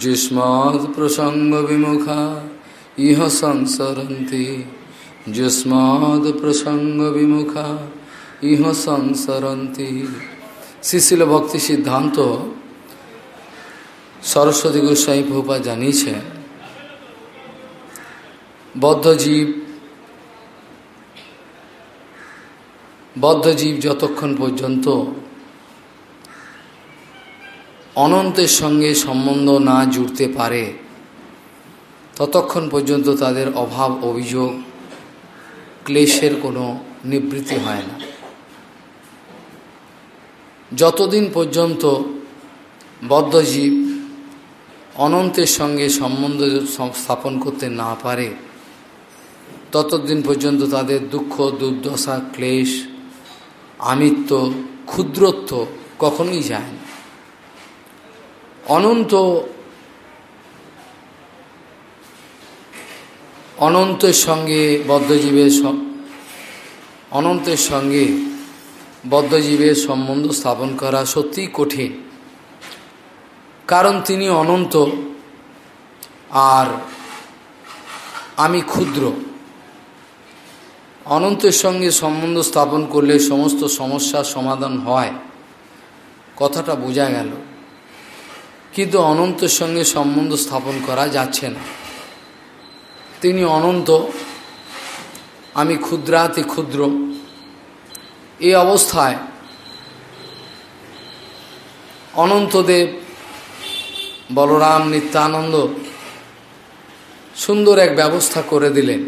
যুষ্মৎপ্রসঙ্গবিমুখা ইহ সংসরন্তি। বিমুখা, ইহ সংসরন্তি। শিশিল ভক্তি সিদ্ধান্ত সরস্বতী গোস্বাই ভোপা জানিয়েছে বদ্ধজীব বদ্ধজীব যতক্ষণ পর্যন্ত অনন্তের সঙ্গে সম্বন্ধ না জুড়তে পারে, ততক্ষণ পর্যন্ত তাদের অভাব, অভিযোগ, ক্লেশের কোনো নিবৃত্তি হয় না। যতদিন পর্যন্ত বদ্ধজীব অনন্তের সঙ্গে সম্বন্ধ স্থাপন করতে না পারে, ততদিন পর্যন্ত তাদের দুঃখ, দুর্দশা, ক্লেশ, আমিত্ব, ক্ষুদ্রত্ব কখনোই যায় না। অনন্ত অনন্তের সঙ্গে বদ্ধজীবের অনন্তের সঙ্গে বদ্ধজীবের সম্বন্ধ স্থাপন করা সত্যিই কঠিন। কারণ তিনি অনন্ত আর আমি ক্ষুদ্র। অনন্তের সঙ্গে সম্বন্ধ স্থাপন করলে সমস্ত সমস্যার সমাধান হয়। কথাটা বোঝা গেল। কিন্তু অনন্তের সঙ্গে সম্বন্ধ স্থাপন করা যাচ্ছে না। তিনি অনন্ত, আমি ক্ষুদ্রাতি ক্ষুদ্র। এই অবস্থায় অনন্তদেব, বলরাম নিত্যানন্দ সুন্দর এক ব্যবস্থা করে দিলেন।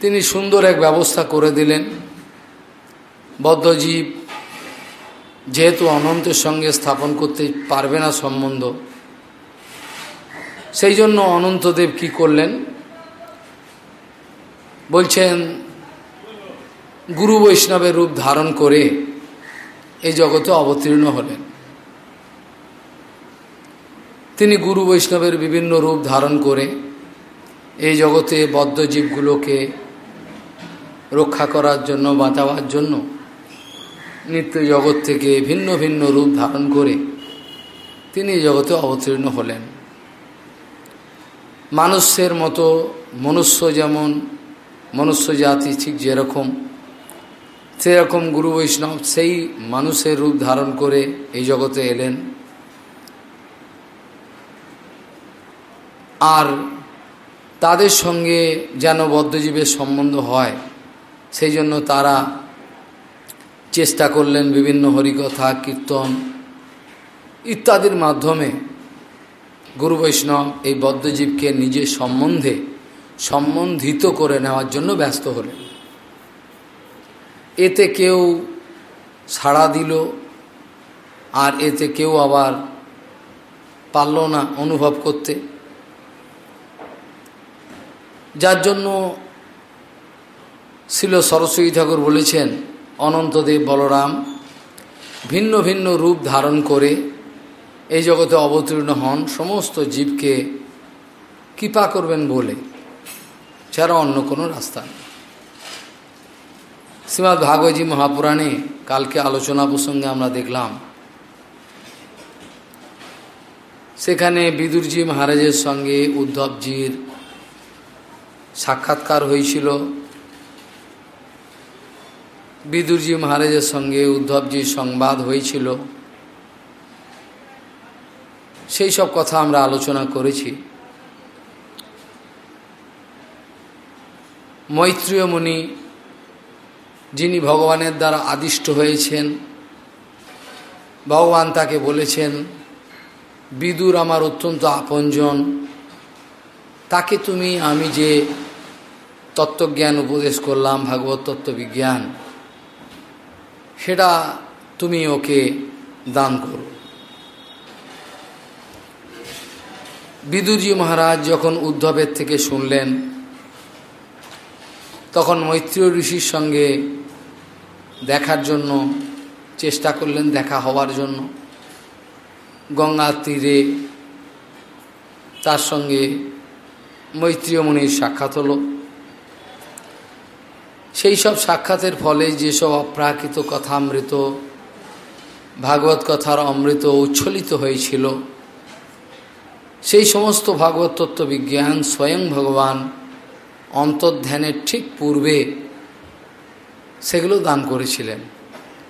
তিনি সুন্দর এক ব্যবস্থা করে দিলেন। বদ্ধজীব যেহেতু অনন্তের সঙ্গে স্থাপন করতে পারবে না সম্বন্ধ, সেই জন্য অনন্তদেব কি করলেন? বলছেন, গুরু বৈষ্ণবের রূপ ধারণ করে এই জগতে অবতীর্ণ হলেন। তিনি গুরু বৈষ্ণবের বিভিন্ন রূপ ধারণ করে এই জগতে বদ্ধ জীবগুলোকে রক্ষা করার জন্য, বাঁচাবার জন্য নিত্য জগৎ থেকে ভিন্ন ভিন্ন রূপ ধারণ করে তিনি জগতে অবতীর্ণ হলেন। মানুষের মতো মনুষ্য যেমন, মনুষ্য জাতি ঠিক যেরকম, সেরকম গুরু বৈষ্ণব সেই মানুষের রূপ ধারণ করে এই জগতে এলেন। আর তাদের সঙ্গে যেন বদ্ধজীবের সম্বন্ধ হয়, সেই জন্য তারা চেষ্টা করলেন বিভিন্ন হরিকথা, কীর্তন ইত্যাদির মাধ্যমে। গুরু বৈষ্ণব এই বদ্ধজীবকে নিজের সম্বন্ধে সম্বন্ধিত করে নেওয়ার জন্য ব্যস্ত হলেন। এতে কেউ সাড়া দিল, আর এতে কেউ আবার পারল না অনুভব করতে। যার জন্য ছিল সরস্বতী ঠাকুর বলেছেন অনন্তদেব বলরাম ভিন্ন ভিন্ন রূপ ধারণ করে এই জগতে অবতীর্ণ হন, সমস্ত জীবকে কৃপা করবেন বলে ছাড়া অন্য কোনো রাস্তা নেই। শ্রীমৎ ভাগবতী মহাপুরাণে কালকে আলোচনা প্রসঙ্গে আমরা দেখলাম, সেখানে বিদুরজি মহারাজের সঙ্গে উদ্ধবজির সাক্ষাৎকার হয়েছিল। বিদুরজি মহারাজের সঙ্গে উদ্ধবজির সংবাদ হয়েছিল। সেই সব কথা আমরা আলোচনা করেছি। মৈত্রীয় মুনি যিনি ভগবানের দ্বারা আদিষ্ট হয়েছেন, ভগবান তাকে বলেছেন, বিদুর আমার অত্যন্ত আপনজন, তাকে তুমি আমি যে তত্ত্বজ্ঞান উপদেশ করলাম, ভাগবত তত্ত্ববিজ্ঞান সেটা তুমি ওকে দান করো। বিদুজি মহারাজ যখন উদ্ধবের থেকে শুনলেন, তখন মৈত্রী ঋষির সঙ্গে দেখার জন্য, চেষ্টা করলেন দেখা হওয়ার জন্য। গঙ্গার তীরে তার সঙ্গে মৈত্রীয় মুনির সাক্ষাৎ হলো। সেই সব সাক্ষাতের ফলে যেসব অপ্রাকৃত কথা কথামৃত ভাগবত কথার অমৃত উচ্ছ্বলিত হয়েছিল, সেই সমস্ত ভাগবত তত্ত্ব বিজ্ঞান স্বয়ং ভগবান অন্তর্ধ্যানের ঠিক পূর্বে সেগুলো দান করেছিলেন।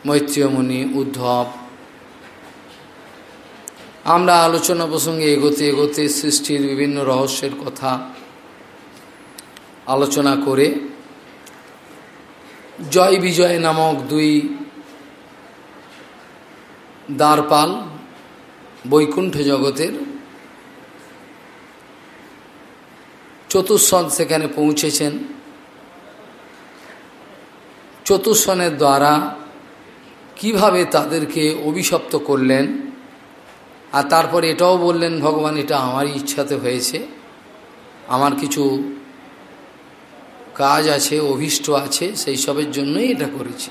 মৈত্রীয়মণি, উদ্ধব। আমরা আলোচনা প্রসঙ্গে এগোতে এগোতে সৃষ্টির বিভিন্ন রহস্যের কথা আলোচনা করে জয় বিজয় নামক দুই দ্বারপাল বৈকুণ্ঠ জগতের চতুর্সন সেখানে পৌঁছেছেন। চতুর্সনের দ্বারা কীভাবে তাদেরকে অভিশপ্ত করলেন আর তারপর এটাও বললেন, ভগবান, এটা আমারই ইচ্ছাতে হয়েছে। আমার কিছু কাজ আছে, অভিষ্ট আছে, সেই সবের জন্যই এটা করেছি।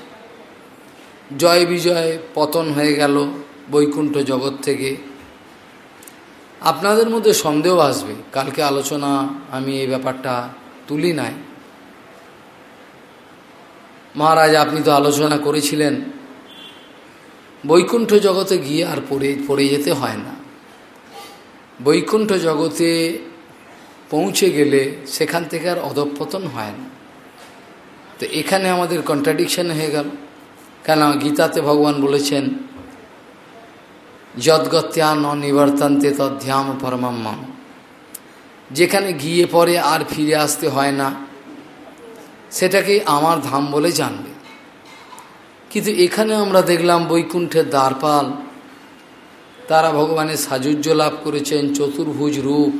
জয় বিজয়, পতন হয়ে গেল বৈকুণ্ঠ জগৎ থেকে। আপনাদের মধ্যে সন্দেহ আসবে, কালকে আলোচনা, আমি এই ব্যাপারটা তুলি নাই। মহারাজ, আপনি তো আলোচনা করেছিলেন। বৈকুণ্ঠ জগতে গিয়ে আর পড়ে পড়ে যেতে হয় না। বৈকুণ্ঠ জগতে পৌঁছে গেলে সেখান থেকে আর অধপতন হয় না। তো এখানে আমাদের কন্ট্রাডিকশন হয়ে গেল। কেন গীতাতে ভগবান বলেছেন যদ্গত্যা নিবর্তন্তে তধ্যাম পরমাম্ম যেখানে গিয়ে পরে আর ফিরে আসতে হয় না, সেটাকে আমার ধাম বলে জানবে। কিন্তু এখানে আমরা দেখলাম বৈকুণ্ঠের দ্বারপাল, তারা ভগবানের সাজুজ্য লাভ করেছেন, চতুর্ভুজ রূপ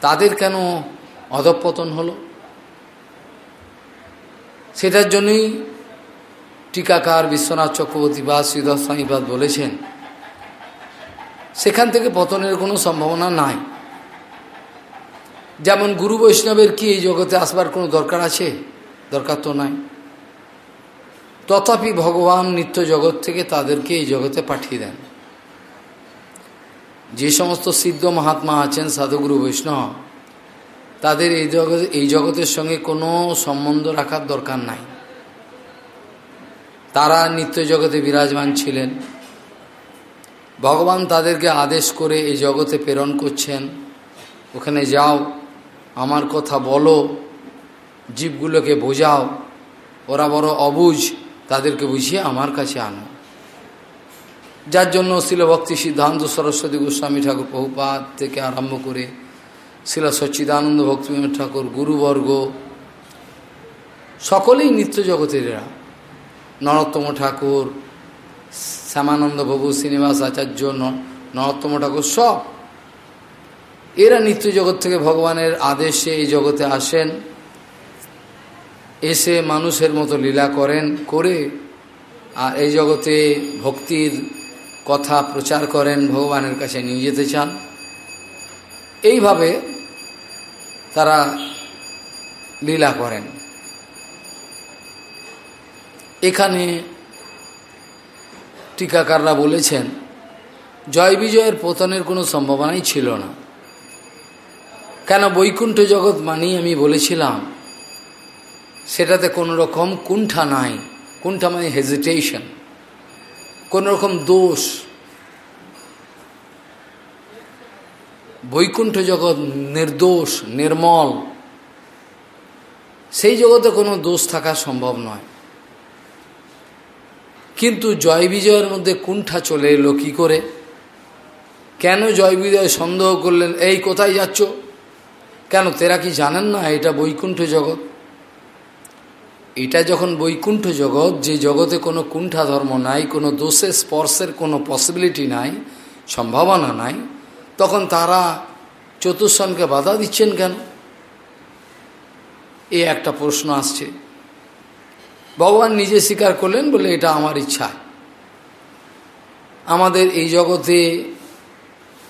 তাদের কেন অধপতন হলো? সেটার জন্যই টিকাকার বিশ্বনাথ চক্রবর্তী বা শ্রীধর বলেছেন, সেখান থেকে পতনের কোনো সম্ভাবনা নাই। যেমন গুরু বৈষ্ণবের কি এই জগতে আসবার কোনো দরকার আছে? দরকার তো নাই। তথাপি ভগবান নিত্য জগৎ থেকে তাদেরকে এই জগতে পাঠিয়ে দেন। যে সমস্ত সিদ্ধ মহাত্মা আছেন সাধুগুরু বৈষ্ণব, তাদের এই জগৎ এই জগতের সঙ্গে কোনো সম্বন্ধ রাখার দরকার নাই। তারা নিত্য জগতে বিরাজমান ছিলেন। ভগবান তাদেরকে আদেশ করে এই জগতে প্রেরণ করছেন। ওখানে যাও, আমার কথা বলো, জীবগুলোকে বোঝাও, ওরা বড় অবুঝ, তাদেরকে বুঝিয়ে আমার কাছে আনো। যার জন্য শিলভক্তি সিদ্ধান্ত সরস্বতী গোস্বামী ঠাকুর বহুপাত থেকে আরম্ভ করে শিল সচ্চিদানন্দ ভক্তিবিনোদ ঠাকুর, গুরুবর্গ, সকলেই নিত্য জগতেরা নরোত্তম ঠাকুর, শ্যামানন্দ প্রভু শ্রীনিবাস আচার্য নরোত্তম ঠাকুর সব। এরা নিত্য জগৎ থেকে ভগবানের আদেশে এই জগতে আসেন, এসে মানুষের মতো লীলা করেন, করে, আর এই জগতে ভক্তির কথা প্রচার করেন, ভগবানের কাছে নিয়ে যেতে চান। এইভাবে তারা লীলা করেন। এখানে টিকাকাররা বলেছেন, জয় বিজয়ের পতনের কোনো সম্ভাবনাই ছিল না। কেন বৈকুণ্ঠ জগৎ মানেই আমি বলেছিলাম, সেটাতে কোনো রকম কুণ্ঠা নাই। কুণ্ঠা মানে হেজিটেশন রকম দোষ। বৈকুণ্ঠ জগৎ নির্দোষ, নির্মল, সেই জগতে কোনো দোষ থাকা সম্ভব নয়। কিন্তু জয় বিজয়ের মধ্যে কুণ্ঠা চলে এলো কী করে? কেন জয় বিজয় সন্দেহ করলেন, এই কোথায় যাচ্ছ? কেন, তেরা কি জানেন না এটা বৈকুণ্ঠ জগৎ? এটা যখন বৈকুণ্ঠ জগৎ, যে জগতে কোনো কুণ্ঠা ধর্ম নাই, কোনো দোষের স্পর্শের কোনো পসিবিলিটি নাই, সম্ভাবনা নাই, তখন তারা চতুর্সনকে বাধা দিচ্ছেন কেন? এই একটা প্রশ্ন আসছে। ভগবান নিজে স্বীকার করলেন বলে এটা আমার ইচ্ছা। আমাদের এই জগতে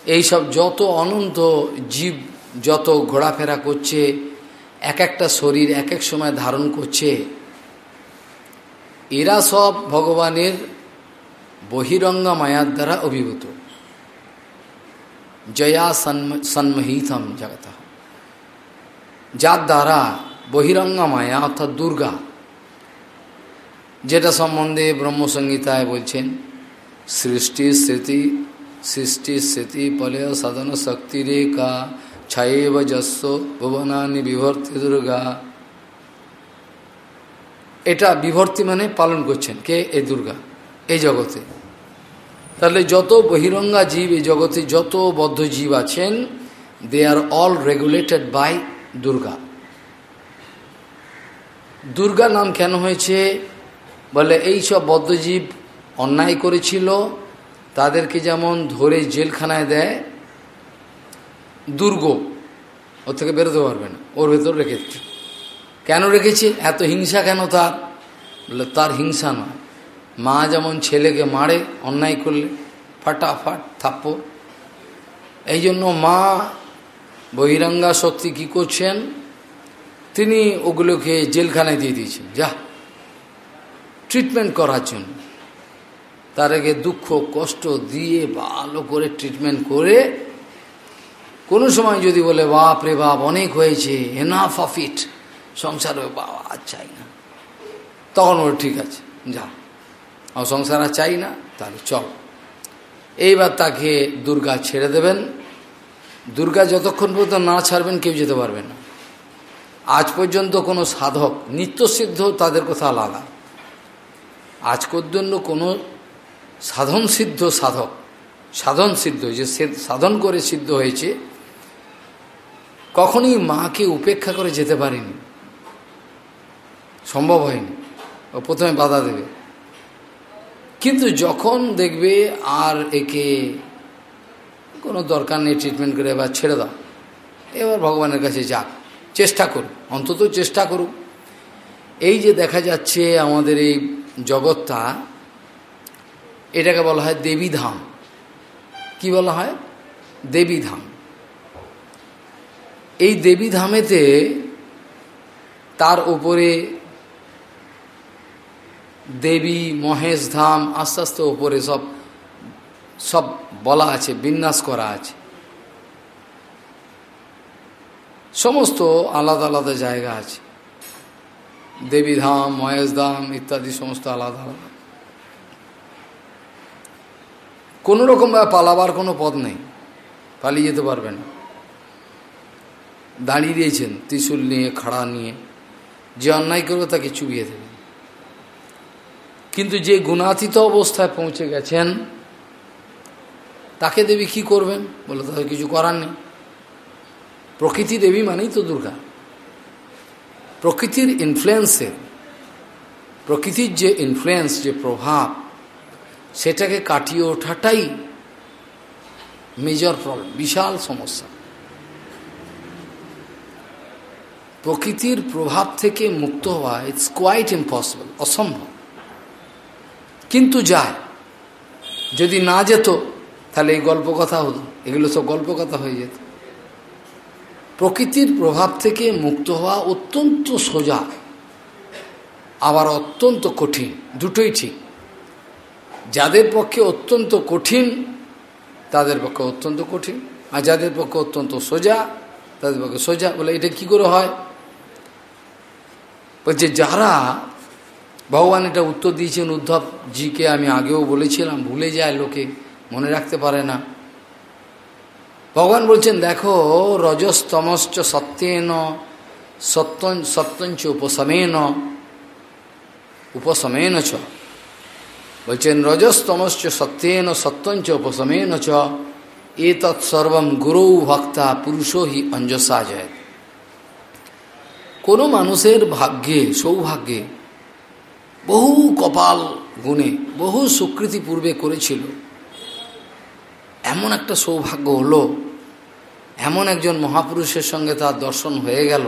এইসব যত অনন্ত জীব যত ঘোরাফেরা করছে, এক একটা শরীর এক এক সময় ধারণ করছে এরা সব ভগবানের বহিরঙ্গা মায়ার দ্বারা অভিভূত। জয়া সন্মহিতম জগত। যার দ্বারা বহিরঙ্গা মায়া অর্থাৎ দুর্গা, যেটা সম্বন্ধে ব্রহ্মসংহিতায় বলছেন, সৃষ্টি স্থিতি সৃষ্টি স্থিতি পলে সাধন শক্তিরেখা ছায়েব যস্য ভুবনানি বিভর্তি দুর্গা। এটা বিভর্তি মানে পালন করছেন কে? এই দুর্গা এই জগতে। তাহলে যত বহিরঙ্গা জীব এই জগতে যত বদ্ধ জীব আছেন they are all regulated by Durga. Durga নাম কেন হয়েছে? বলে এই সব বদ্ধজীব অন্যায় করেছিল, তাদেরকে যেমন ধরে জেলখানায় দেয় দুর্গ ওর থেকে বেরোতে পারবে না, ওর ভেতর রেখেছে কেন রেখেছে? এত হিংসা কেন তার? বলে, তার হিংসা নয়। মা যেমন ছেলেকে মারে, অন্যায় করলে ফাটাফাট থাপ্প এই জন্য মা বহিরঙ্গা শক্তি কি করছেন? তিনি ওগুলোকে জেলখানায় দিয়ে দিয়েছেন। যা ট্রিটমেন্ট করার জন্য। তার আগে দুঃখ, কষ্ট দিয়ে ভালো করে ট্রিটমেন্ট করে কোনো সময় যদি বলে বাপ রে বাপ, অনেক হয়েছে এনাফ অফ ইট সংসারে বাবা, আর চাই না। তখন ওর ঠিক আছে, যা। আর সংসার আর চাই না, তাহলে চল। এইবার তাকে দুর্গা ছেড়ে দেবেন। দুর্গা যতক্ষণ পর্যন্ত না ছাড়বেন, কেউ যেতে পারবে না। আজ পর্যন্ত কোনো সাধক, নিত্যসিদ্ধ তাদের কথা আলাদা। আজ পর্যন্ত কোনো সাধন সিদ্ধ সাধক, সাধন সিদ্ধ, যে সাধন করে সিদ্ধ হয়েছে, কখনই মাকে উপেক্ষা করে যেতে পারেনি। সম্ভব হয়নি। ও প্রথমে বাধা দেবে। কিন্তু যখন দেখবে আর একে কোনো দরকার নেই ট্রিটমেন্ট করে, এবার ছেড়ে দাও। এবার ভগবানের কাছে যাক। চেষ্টা করুক। অন্তত চেষ্টা করুক। এই যে দেখা যাচ্ছে আমাদের এই জগৎটা, এটাকে বলা হয় দেবী ধাম কি বলা হয়? দেবী ধাম এই দেবী ধামেতে তার উপরে দেবী, মহেশ, ধাম, আস্তে আস্তে ওপরে সব সব বলা আছে, বিন্যাস করা আছে। সমস্ত আলাদা আলাদা জায়গা আছে। দেবী ধাম, মহেশ ধাম ইত্যাদি সমস্ত আলাদা আলাদা। কোনো রকম পালাবার কোনো পথ নেই। পালিয়ে যেতে পারবে না। দাঁড়িয়ে দিয়েছেন ত্রিশুল নিয়ে, খাড়া নিয়ে। যে অন্যায় করবে তাকে চুবিয়ে দেবে। কিন্তু যে গুণাতীত অবস্থায় পৌঁছে গেছেন, তাকে দেবী কি করবেন? বলে তাদের কিছু করার নেই। প্রকৃতি দেবী মানেই তো দুর্গা। প্রকৃতির ইনফ্লুয়েন্সে প্রকৃতির যে ইনফ্লুয়েন্স যে প্রভাব, সেটাকে কাটিয়ে ওঠাটাই মেজর প্রবলেম বিশাল সমস্যা। প্রকৃতির প্রভাব থেকে মুক্ত হওয়া ইটস কোয়াইট ইম্পসিবল অসম্ভব। কিন্তু যায়। যদি না যেত, তাহলে এই গল্প কথা হতো। এগুলো সব গল্প কথা হয়ে যেত। প্রকৃতির প্রভাব থেকে মুক্ত হওয়া অত্যন্ত সোজা, আবার অত্যন্ত কঠিন, দুটোই ঠিক। যাদের পক্ষে অত্যন্ত কঠিন, তাদের পক্ষে অত্যন্ত কঠিন। আর যাদের পক্ষে অত্যন্ত সোজা, তাদের পক্ষে সোজা। বলে এটা কি করে হয়? বলছে, যারা ভগবান এটা উত্তর দিয়েছেন, উদ্ধব জিকে আমি আগেও বলেছিলাম, ভুলে যায় লোকে, মনে রাখতে পারে না। ভগবান বলছেন, দেখো, রজস্তমশ্চ সত্যেন সত্য সত্যঞ্চ উপশমেন উপশমেন চ। বলছেন, রজস্তমশ্চ সত্যেন, সত্যঞ্চ উপশমেন চ। এ তৎসর্বম গুরু ভক্তা পুরুষও হি অঞ্জসা যায় কোনো মানুষের ভাগ্যে, সৌভাগ্যে বহু কপাল গুণে, বহু সুকৃতি পূর্বে করেছিল। এমন একটা সৌভাগ্য হলো, এমন একজন মহাপুরুষের সঙ্গে তার দর্শন হয়ে গেল,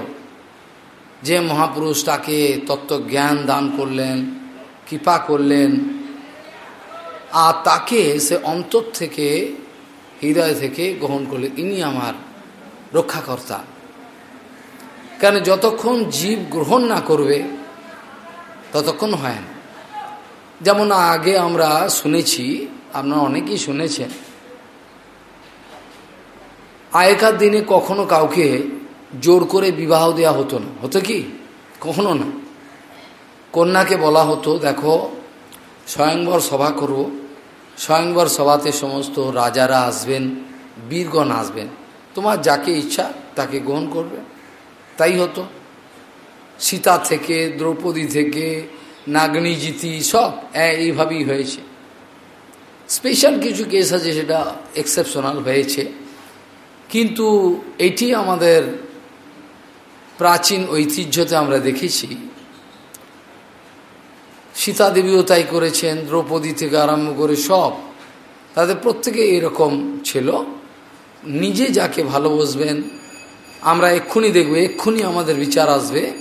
যে মহাপুরুষ তাকে তত্ত্বজ্ঞান দান করলেন, কৃপা করলেন, আর তাকে সে অন্তর থেকে, হৃদয় থেকে গ্রহণ করলে। ইনি আমার রক্ষাকর্তা। কেন যতক্ষণ জীব গ্রহণ না করবে ততক্ষণ হয় না। যেমন আগে আমরা শুনেছি, আপনারা অনেকেই শুনেছেন, আগেকার দিনে কখনো কাউকে জোর করে বিবাহ দেওয়া হতো না। হতো কি? কখনো না। কন্যাকে বলা হতো, দেখো, স্বয়ংবর সভা করো। স্বয়ংবর সভাতে সমস্ত রাজারা আসবেন, বীরগণ আসবেন। তোমার যাকে ইচ্ছা তাকে গ্রহণ করবে। তাই হতো। সীতা থেকে, দ্রৌপদী থেকে নাগনিজিতি সব এইভাবেই হয়েছে। স্পেশাল কিছু কেস আছে সেটা এক্সেপশনাল হয়েছে। কিন্তু এটি আমাদের প্রাচীন ঐতিহ্যতে আমরা দেখেছি। সীতা দেবীও তাই করেছেন, দ্রৌপদী থেকে আরম্ভ করে সব। তাদের প্রত্যেকে এরকম ছিল। নিজে যাকে ভালোবাসবেন, আমরা এক্ষুনি দেখব, এক্ষুনি আমাদের বিচার আসবে।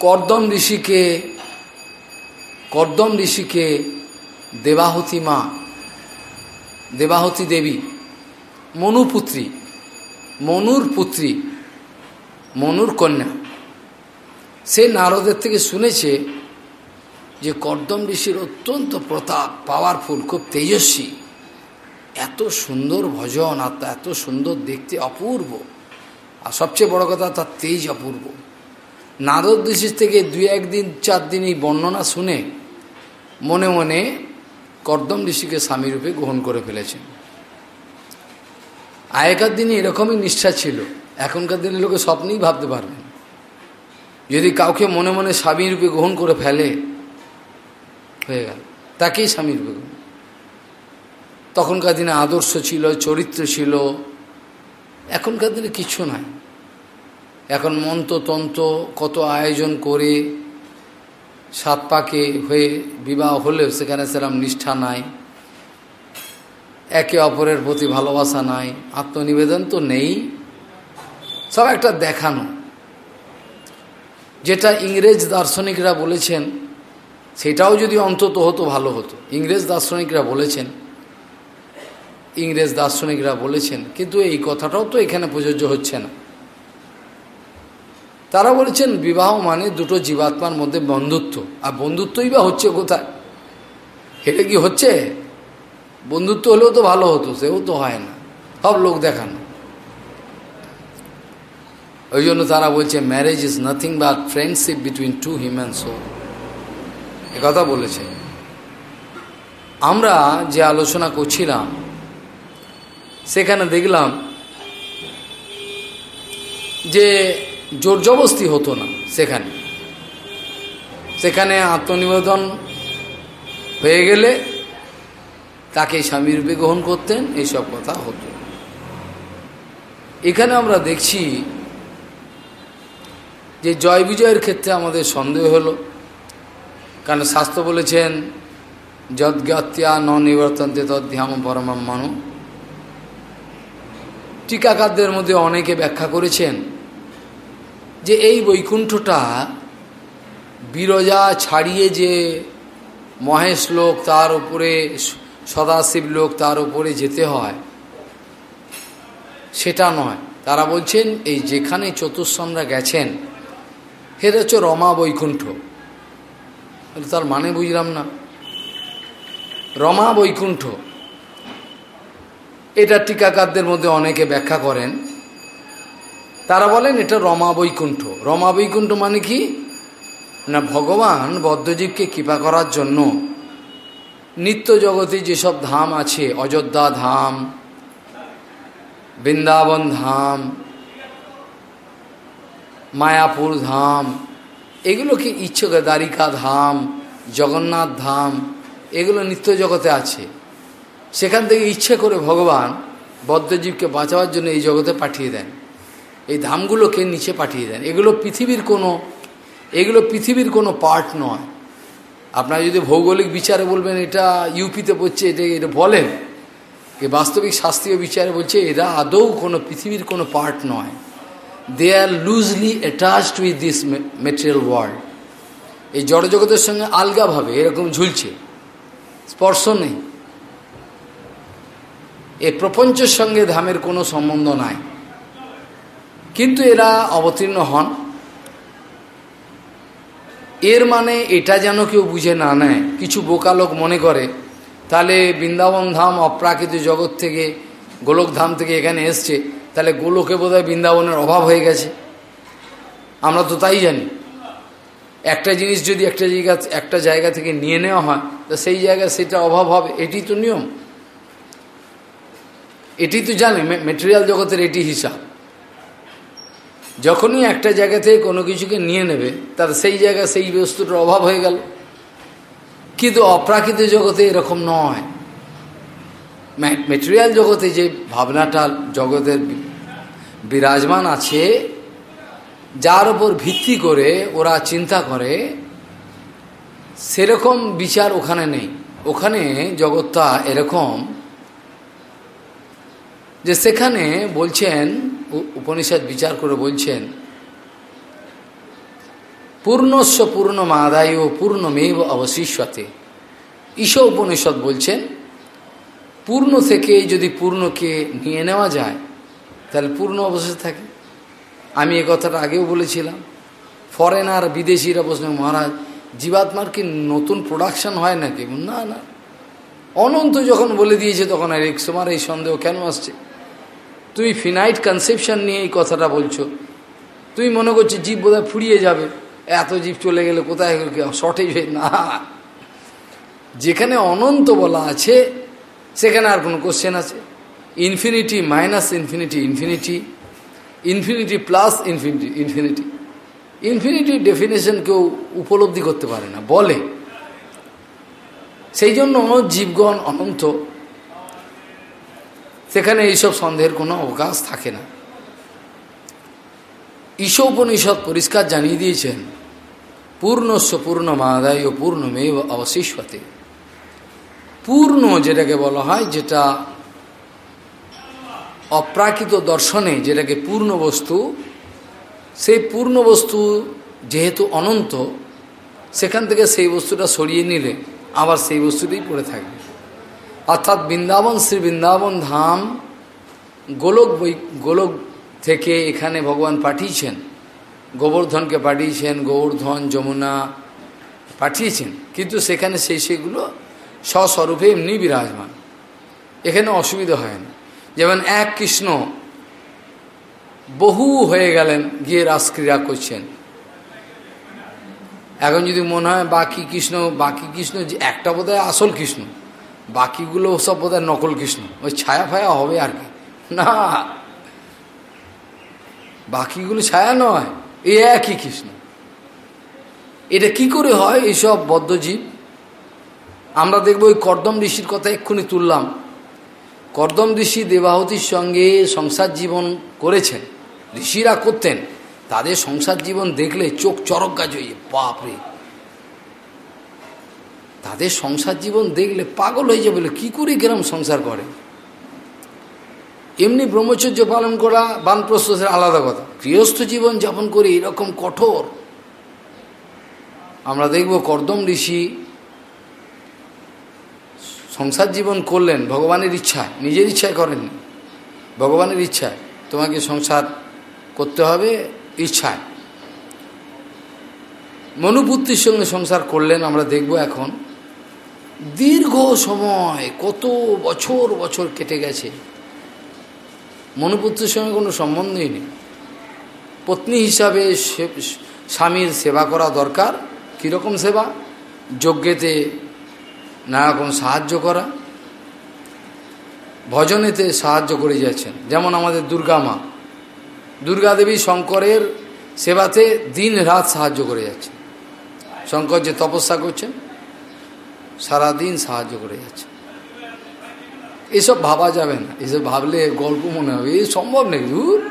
কর্দম ঋষিকে কর্দম ঋষিকে দেবাহতী মা, দেবাহতী দেবী, মনুপুত্রী, মনুর পুত্রী, মনুর কন্যা। সে নারদের থেকে শুনেছে যে কর্দম ঋষির অত্যন্ত প্রতাপ পাওয়ারফুল খুব তেজস্বী। এত সুন্দর ভজন আর এত সুন্দর দেখতে অপূর্ব। আর সবচেয়ে বড় কথা, তার তেজ অপূর্ব। নারদ ঋষির থেকে দুই একদিন, চার দিন এই বর্ণনা শুনে মনে মনে কর্দম ঋষিকে স্বামীরূপে গ্রহণ করে ফেলেছেন। আগেকার দিনে এরকমই নিষ্ঠা ছিল, এখনকার দিনে লোকে স্বপ্নেই ভাবতে পারবেন। যদি কাউকে মনে মনে স্বামীরূপে গ্রহণ করে ফেলে, হয়ে গেল, তাকেই স্বামীর বেগুন তখনকার দিনে আদর্শ ছিল, চরিত্র ছিল, এখনকার দিনে কিছু নাই। এখন মন্ত্রতন্ত্র কত আয়োজন করে সাত পাকে হয়ে বিবাহ হলেও সেখানে সেরকম নিষ্ঠা নাই, একে অপরের প্রতি ভালোবাসা নাই, আত্মনিবেদন তো নেই। সব একটা দেখানো। যেটা ইংরেজ দার্শনিকরা বলেছেন, সেটাও যদি অন্তত হতো ভালো হতো। ইংরেজ দার্শনিকরা বলেছেন, ইংরেজ দার্শনিকরা বলেছেন, কিন্তু এই কথাটাও তো এখানে প্রযোজ্য হচ্ছে না। তারা বলেছেন বিবাহ মানে দুটো জীবাত্মার মধ্যে বন্ধুত্ব। আর বন্ধুত্বই বা হচ্ছে কোথায়? এটা কি হচ্ছে? বন্ধুত্ব হলেও তো ভালো হতো, সেও তো হয় না। সব লোক দেখানো। ওই জন্য তারা বলছে marriage is nothing but friendship between two human soul কথা বলেছে। আমরা যে আলোচনা করছিলাম, সেখানে দেখলাম যে জোর জবস্তি হতো না সেখানে। সেখানে আত্মনিবেদন হয়ে গেলে তাকে স্বামীরূপে গ্রহণ করতেন, এইসব কথা হতো। এখানে আমরা দেখছি যে জয় বিজয়ের ক্ষেত্রে আমাদের সন্দেহ হলো, কারণ শাস্ত্র বলেছেন যদ্জ্ঞাত্যা ন নিবর্তন্তে তদ্ধ্যাম পরমাম মানু টিকাকারদের মধ্যে অনেকে ব্যাখ্যা করেছেন যে এই বৈকুণ্ঠটা বিরজা ছাড়িয়ে যে মহেশ লোক তার উপরে, সদাশিব লোক তার উপরে যেতে হয়, সেটা নয়। তারা বলছেন, এই যেখানে চতুর্সনরা গেছেন সেটা হচ্ছে রমা বৈকুণ্ঠ। তার মানে বুঝলাম না। রমা বৈকুণ্ঠ, এটা টিকাকারদের মধ্যে অনেকে ব্যাখ্যা করেন। তারা বলেন এটা রমা বৈকুণ্ঠ। রমা বৈকুণ্ঠ মানে কি? না, ভগবান বদ্ধজীবকে কৃপা করার জন্য নিত্য জগতে যেসব ধাম আছে, অযোধ্যা ধাম, বৃন্দাবন ধাম, মায়াপুর ধাম, এগুলোকে ইচ্ছে করে দ্বারিকা ধাম, জগন্নাথ ধাম, এগুলো নিত্য জগতে আছে। সেখান থেকে ইচ্ছে করে ভগবান বদ্ধজীবকে বাঁচাবার জন্য এই জগতে পাঠিয়ে দেন। এই ধামগুলোকে নিচে পাঠিয়ে দেন। এগুলো পৃথিবীর কোনো, এগুলো পৃথিবীর কোনো পার্ট নয়। আপনারা যদি ভৌগোলিক বিচারে বলবেন, এটা ইউপিতে পড়ছে এটা এটা বলেন। যে বাস্তবিক শাস্ত্রীয় বিচারে বলছে, এরা আদৌ কোনো পৃথিবীর কোনো পার্ট নয়। They are loosely attached with this material world এই জড়জগতের সঙ্গে আলগাভাবে, এরকম ঝুলছে। স্পর্শ নেই। এ প্রপঞ্চের সঙ্গে ধামের কোনো সম্বন্ধ নাই। কিন্তু এরা অবতীর্ণ হন। এর মানে এটা যেন কেউ বুঝে না নেয়। কিছু বোকা লোক মনে করে, তাহলে বৃন্দাবন ধাম অপ্রাকৃত জগৎ থেকে, গোলক ধাম থেকে এখানে এসছে, তাহলে গোলকে বোধহয় বৃন্দাবনের অভাব হয়ে গেছে। আমরা তো তাই জানি। একটা জিনিস যদি একটা জায়গা একটা জায়গা থেকে নিয়ে নেওয়া হয়, তো সেই জায়গায় সেটা অভাব হবে, এটি তো নিয়ম। এটি তো জানে মেটেরিয়াল জগতের এটি হিসাব। যখনই একটা জায়গা থেকে কোনো কিছুকে নিয়ে নেবে, তার সেই জায়গায় সেই বস্তুটার অভাব হয়ে গেল। কিন্তু অপ্রাকৃত জগতে এরকম নয়। মেটেরিয়াল জগতে যে ভাবনাটা জগতের বিরাজমান আছে, যার উপর ভিত্তি করে ওরা চিন্তা করে, সেরকম বিচার ওখানে নেই। ওখানে জগৎটা এরকম যে সেখানে বলছেন উপনিষদ বিচার করে বলছেন পূর্ণস্ব পূর্ণ মাদায় পূর্ণমেব অবশিষ্যতে। ঈশ উপনিষদ বলছেন, পূর্ণ থেকে যদি পূর্ণকে নিয়ে নেওয়া যায়, তাহলে পূর্ণ অবস্থা থাকে। আমি এ কথাটা আগেও বলেছিলাম, ফরেনার, বিদেশিরা বলছেন মহারাজ, জীবাত্মার কি নতুন প্রোডাকশন হয় নাকি? না না। অনন্ত যখন বলে দিয়েছে, তখন আর এক সময় এই সন্দেহ কেন আসছে? তুমি ফিনাইট কনসেপশন নিয়ে এই কথাটা বলছো। তুই মনে করছিস জীব বোধহয় ফুরিয়ে যাবে। এত জীব চলে গেলে কোথায় শর্টেজ হয়ে না। যেখানে অনন্ত বলা আছে, সেখানে আর কোনো কোশ্চেন আছে। Infinity minus infinity infinity infinity plus infinity infinity infinity definition কেউ উপলব্ধি করতে পারে না, বলে। সেই জন্য জীবগণ অনন্ত। সেখানে এইসব সন্দেহের কোনো অবকাশ থাকে না। ঈশ উপনিষদ পরিষ্কার জানিয়ে দিয়েছেন পূর্ণস্ব পূর্ণ মাদায় ও পূর্ণমেব অবশিষ্যতে। পূর্ণ যেটাকে বলা হয়, যেটা অপ্রাকৃত দর্শনে যেটাকে পূর্ণ বস্তু, সেই পূর্ণ বস্তু যেহেতু অনন্ত, সেখান থেকে সেই বস্তুটা সরিয়ে নিলে আবার সেই বস্তুটাই পড়ে থাকবে। অর্থাৎ বৃন্দাবন, শ্রী বৃন্দাবন ধাম গোলক বৈ, গোলক থেকে এখানে ভগবান পাঠিয়েছেন। গোবর্ধনকে পাঠিয়েছেন, গোবর্ধন, যমুনা পাঠিয়েছেন। কিন্তু সেখানে সেই সেগুলো স্বস্বরূপে এমনি বিরাজমান। এখানে অসুবিধা হয় না। যেমন এক কৃষ্ণ বহু হয়ে গেলেন, গিয়ে রাসক্রীড়া করছেন। এখন যদি মনে হয় বাকি কৃষ্ণ বাকি কৃষ্ণ যে একটা বোধ আসল কৃষ্ণ। বাকিগুলো সব বোধ নকল কৃষ্ণ। ওই ছায়া ফায়া হবে আর কি। না। বাকিগুলো ছায়া নয়, এ একই কৃষ্ণ। এটা কি করে হয় এইসব বদ্ধজীব? আমরা দেখব ওই কর্দম ঋষির কথা এক্ষুনি তুললাম। কর্দম ঋষি দেবাহতির সঙ্গে সংসার জীবন করেছেন। ঋষিরা করতেন, তাদের সংসার জীবন দেখলে চোখ চরক গাছ হয়ে বাপরে। তাদের সংসার জীবন দেখলে পাগল হয়ে যাবে কি করে গ্রাম সংসার করে? এমনি ব্রহ্মচর্য পালন করা বানপ্রস্থের আলাদা কথা। গৃহস্থ জীবন যাপন করে এরকম কঠোর। আমরা দেখব কর্দম ঋষি সংসার জীবন করলেন ভগবানের ইচ্ছায়, নিজের ইচ্ছায় করেননি। ভগবানের ইচ্ছায়। তোমাকে সংসার করতে হবে ইচ্ছায়। মনুপুত্রের সঙ্গে সংসার করলেন, আমরা দেখব এখন। দীর্ঘ সময়, কত বছর বছর কেটে গেছে। মনুপুত্রের সঙ্গে কোনো সম্বন্ধই নেই। পত্নী হিসাবে স্বামীর সেবা করা দরকার। কীরকম সেবা? যজ্ঞেতে নানারকম সাহায্য করা। ভজনেতে সাহায্য করে যাচ্ছেন। যেমন আমাদের দুর্গা মা। দুর্গা দেবী শঙ্করের সেবাতে দিন রাত সাহায্য করে যাচ্ছেন। শঙ্কর যে তপস্যা করছেন সারাদিন সাহায্য করে যাচ্ছে। এসব ভাবা যাবে না। এসব ভাবলে গল্প মনে হবে। এই সম্ভব নেই দূর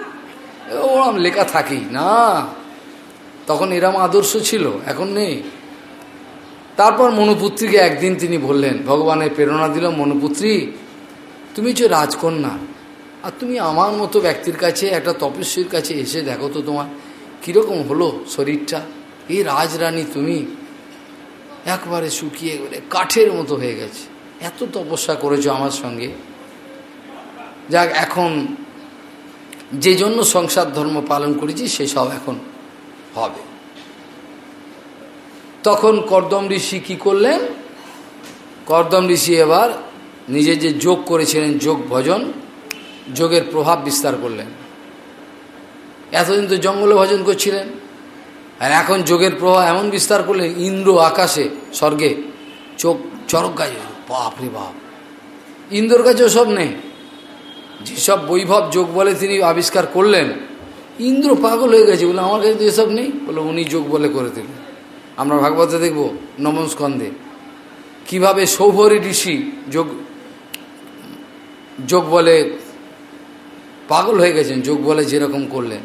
ওরম লেখা থাকি না। তখন এরম আদর্শ ছিল। এখন নেই। তারপর মনুপুত্রীকে একদিন তিনি বললেন, ভগবানের প্রেরণা দিল মনুপুত্রী। তুমি যে রাজকন্যা, আর তুমি আমার মতো ব্যক্তির কাছে, একটা তপস্বীর কাছে এসে দেখো তো তোমার কীরকম হলো শরীরটা। এই রাজরানী তুমি। একবারে শুকিয়ে গেলে, কাঠের মতো হয়ে গেছে। এত তপস্যা করেছ আমার সঙ্গে। যাক, এখন যে জন্য সংসার ধর্ম পালন করেছি সেসব এখন হবে। তখন কর্দম ঋষি কী করলেন? কর্দম ঋষি এবার নিজে যে যোগ করেছিলেন, যোগ ভজন, যোগের প্রভাব বিস্তার করলেন। এতদিন তো জঙ্গলে ভজন করছিলেন। আর এখন যোগের প্রভাব এমন বিস্তার করলেন ইন্দ্র আকাশে, স্বর্গে, চোখ চরক গায়ে, বাপ রে বাপ। ইন্দ্রর কাছে ওসব নেই। যেসব বৈভব যোগ বলে তিনি আবিষ্কার করলেন, ইন্দ্র পাগল হয়ে গেছে, বলে আমার কাছে তো এসব নেই। বলে উনি যোগ বলে করে দিলেন। আমরা ভাগবতে দেখব নমস্কন্দে কীভাবে সৌভরী ঋষি যোগ যোগ বলে পাগল হয়ে গেছেন, যোগ বলে যেরকম করলেন,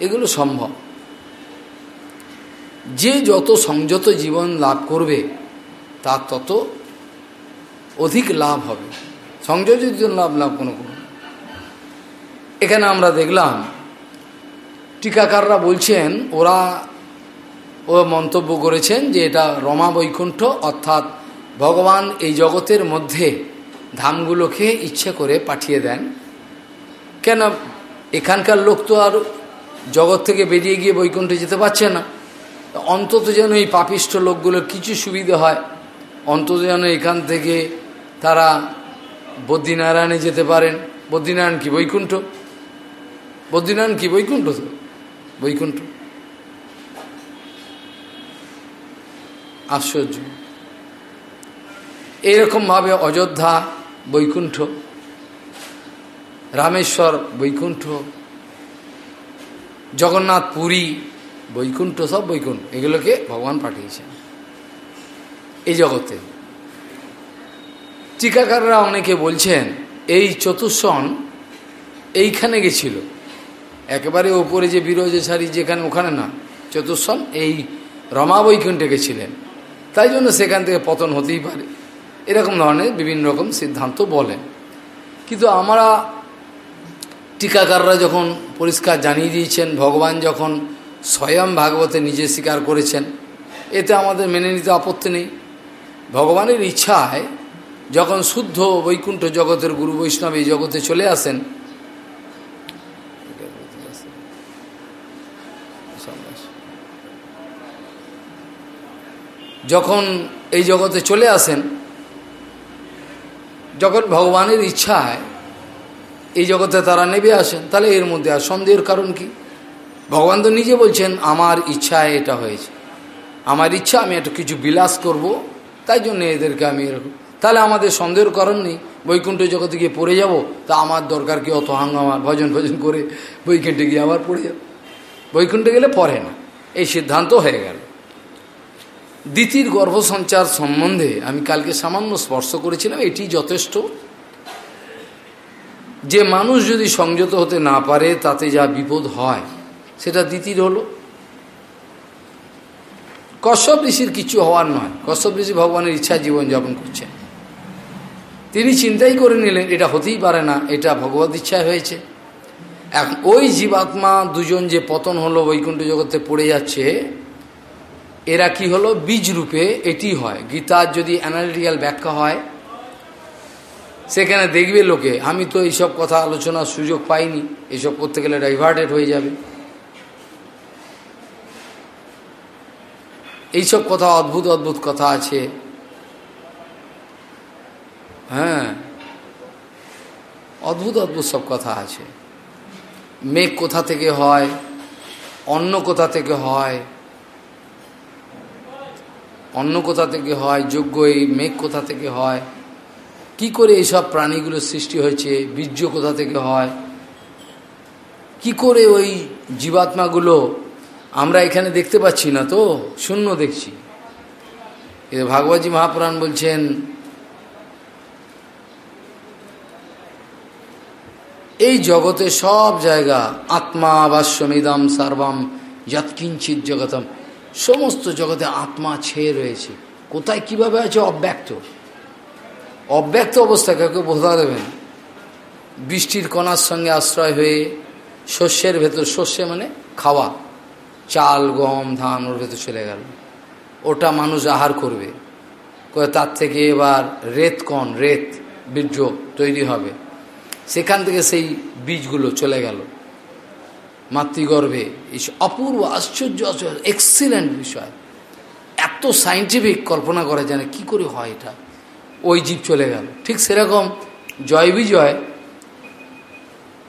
এগুলো সম্ভব। যে যত সংযত জীবন লাভ করবে, তার তত অধিক লাভ হবে। সংযত জীবন লাভ লাভ কোনো কোনো। এখানে আমরা দেখলাম, টিকাকাররা বলছেন, ওরা ও মন্তব্য করেছেন যে এটা রমা বৈকুণ্ঠ, অর্থাৎ ভগবান এই জগতের মধ্যে ধামগুলোকে ইচ্ছে করে পাঠিয়ে দেন। কেন? এখানকার লোক তো আর জগৎ থেকে বেরিয়ে গিয়ে বৈকুণ্ঠে যেতে পারছে না। অন্তত যেন এই পাপিষ্ঠ লোকগুলোর কিছু সুবিধে হয়। অন্তত যেন এখান থেকে তারা বদ্রীনারায়ণে যেতে পারেন। বদ্রীনারায়ণ কি বৈকুণ্ঠ? বদ্রীনারায়ণ কি বৈকুণ্ঠ? তো বৈকুণ্ঠ। আশ্চর্য। এইরকমভাবে অযোধ্যা বৈকুণ্ঠ, রামেশ্বর বৈকুণ্ঠ জগন্নাথ পুরী বৈকুণ্ঠ সব বৈকুণ্ঠ, এগুলোকে ভগবান পাঠিয়েছেন। এই জগতে। টিকাকাররা অনেকে বলছেন, এই চতুর্শন এইখানে গেছিল। একেবারে ওপরে যে বিরোজেশারি যেখানে ওখানে না চতুর্শন এই রমা বৈকুণ্ঠে গেছিলেন। তাই জন্য সেখান থেকে পতন হতেই পারে। এরকম ধরনের বিভিন্ন রকম সিদ্ধান্ত বলেন। কিন্তু আমরা টিকাকাররা যখন পরিষ্কার জানিয়ে দিয়েছেন, ভগবান যখন স্বয়ং ভাগবতে নিজে স্বীকার করেছেন। এতে আমাদের মেনে নিতে আপত্তি নেই। ভগবানের ইচ্ছায় যখন শুদ্ধ বৈকুণ্ঠ জগতের গুরু বৈষ্ণব এই জগতে চলে আসেন, যখন এই জগতে চলে আসেন, যখন ভগবানের ইচ্ছায় এই জগতে তারা নেবে আসেন, তাহলে এর মধ্যে আর সন্দেহের কারণ কি? ভগবান তো নিজে বলছেন, আমার ইচ্ছায় এটা হয়েছে। আমার ইচ্ছা, আমি একটু কিছু বিলাস করব। তাই জন্য এদেরকে আমি এরকম তাহলে আমাদের সন্দেহের কারণ নেই। বৈকুণ্ঠ জগতে গিয়ে পড়ে যাব, তা আমার দরকার কি অত হাঙ্গামা, ভজন ভজন করে বৈকুণ্ঠে গিয়ে আবার পড়ে যাব? বৈকুণ্ঠে গেলে পড়ে না। এই সিদ্ধান্ত হয়ে গেল। দ্বিতীয় গর্ভসঞ্চার সম্বন্ধে আমি কালকে সামান্য স্পর্শ করেছিলাম, এটি যথেষ্ট। যে মানুষ যদি সংযত হতে না পারে, তাতে যা বিপদ হয় সেটা দ্বিতীয় হলো, কশ্যপ ঋষির কিছু হওয়ার নয়। কশ্যপ ঋষি ভগবানের ইচ্ছা জীবনযাপন করছেন। তিনি চিন্তাই করে নিলেন, এটা হতেই পারে না, এটা ভগবত ইচ্ছায় হয়েছে। এখন ওই জীবাত্মা দুজন যে পতন হলো বৈকুণ্ঠ জগতে পড়ে যাচ্ছে, এরা কি হলো? বীজ রূপে এটি হয়। গীতার যদি অ্যানালিটিক্যাল ব্যাখ্যা হয়, সেখানে দেখবে লোকে, আমি তো এইসব কথা আলোচনার সুযোগ পাইনি এসব করতে গেলে ডাইভার্টেড হয়ে যাবে। এইসব কথা, অদ্ভুত অদ্ভুত কথা আছে। হ্যাঁ। অদ্ভুত অদ্ভুত সব কথা আছে। মেঘ কোথা থেকে হয়? অন্য কোথা থেকে হয়? অন্য কোথা থেকে হয়? যোগ্য এই মেঘ কোথা থেকে হয়? কি করে এইসব প্রাণীগুলো সৃষ্টি হয়েছে? বীর্য কোথা থেকে হয়? কি করে ওই জীবাত্মাগুলো আমরা এখানে দেখতে পাচ্ছি না তো, শূন্য দেখছি। ভাগবতী মহাপুরাণ বলছেন, এই জগতে সব জায়গা, আত্মা, বাস্যমিদম, সার্বম যৎকিঞ্চিত জগতম, সমস্ত জগতে আত্মা ছেয়ে রয়েছে। কোথায় কীভাবে আছে? অব্যক্ত। অব্যক্ত অবস্থা কাউকে বোঝা দেবেন বৃষ্টির কণার সঙ্গে আশ্রয় হয়ে শস্যের ভেতর, শস্যে মানে খাওয়া। চাল, গম, ধান ওর ভেতর চলে গেল। ওটা মানুষ আহার করবে। তার থেকে এবার রেত কন, রেত, বীর্য তৈরি হবে। সেখান থেকে সেই বীজগুলো চলে গেল। মাতৃগর্ভে। অপূর্ব, আশ্চর্য আশ্চর্য এক্সিলেন্ট বিষয়। এত সাইন্টিফিক কল্পনা করা যায় না কী করে হয় এটা। ওই জীব চলে গেল। ঠিক সেরকম জয় বিজয়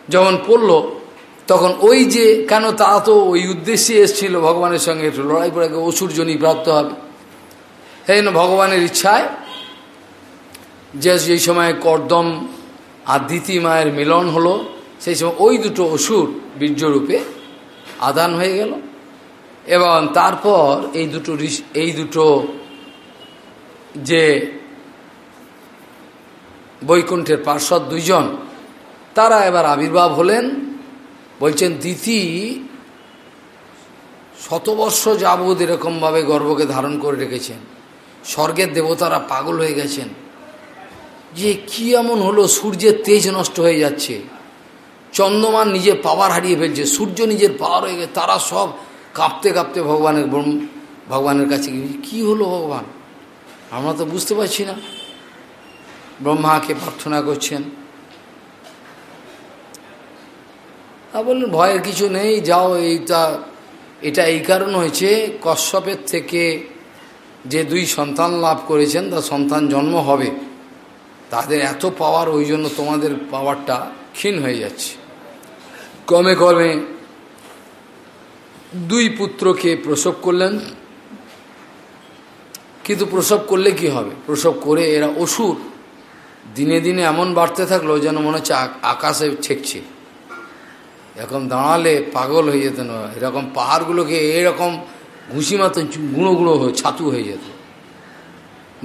যখন পড়ল তখন ওই যে কেন তা তো ওই উদ্দেশ্যে এসেছিল ভগবানের সঙ্গে, একটু লড়াই করে অসুর জনই প্রাপ্ত হবে। সেই জন্য ভগবানের ইচ্ছায় যে যেই সময় কর্দম আর দ্বিতীয় মায়ের মিলন হলো, সেই সময় ওই দুটো অসুর বীর্যরূপে আদান হয়ে গেল। এবং তারপর এই দুটো এই দুটো যে বৈকুণ্ঠের পার্শ্বদ দুইজন, তারা এবার আবির্ভাব হলেন। বলছেন, দিতি, শতবর্ষ যাবৎ এরকমভাবে গর্বকে ধারণ করে রেখেছেন। স্বর্গের দেবতারা পাগল হয়ে গেছেন। যে কি এমন হলো, সূর্যের তেজ নষ্ট হয়ে যাচ্ছে। চন্দ্রমান নিজের পাওয়ার হারিয়ে ফেলছে, সূর্য নিজের পাওয়ার হয়ে গেছে, তারা সব কাঁপতে কাঁপতে ভগবানের ভগবানের কাছে কি হলো ভগবান? আমরা তো বুঝতে পারছি না। ব্রহ্মাকে প্রার্থনা করছেন তা বললেন, ভয়ের কিছু নেই, যাও, এইটা, এটা এই কারণ হয়েছে, কশ্যপের থেকে যে দুই সন্তান লাভ করেছেন, তার সন্তান জন্ম হবে। তাদের এত পাওয়ার ওই জন্য তোমাদের পাওয়ারটা ক্ষীণ হয়ে যাচ্ছে। কমে কমে দুই পুত্রকে প্রসব করলেন। কিন্তু প্রসব করলে কি হবে? প্রসব করে এরা অসুর। দিনে দিনে এমন বাড়তে থাকল, যেন মনে হচ্ছে আকাশে ঠেকছে। এরকম দাঁড়ালে পাগল হয়ে যেত না। এরকম পাহাড়গুলোকে এরকম ঘুষি মাত্র গুঁড়ো গুঁড়ো হয়ে, ছাতু হয়ে যেত।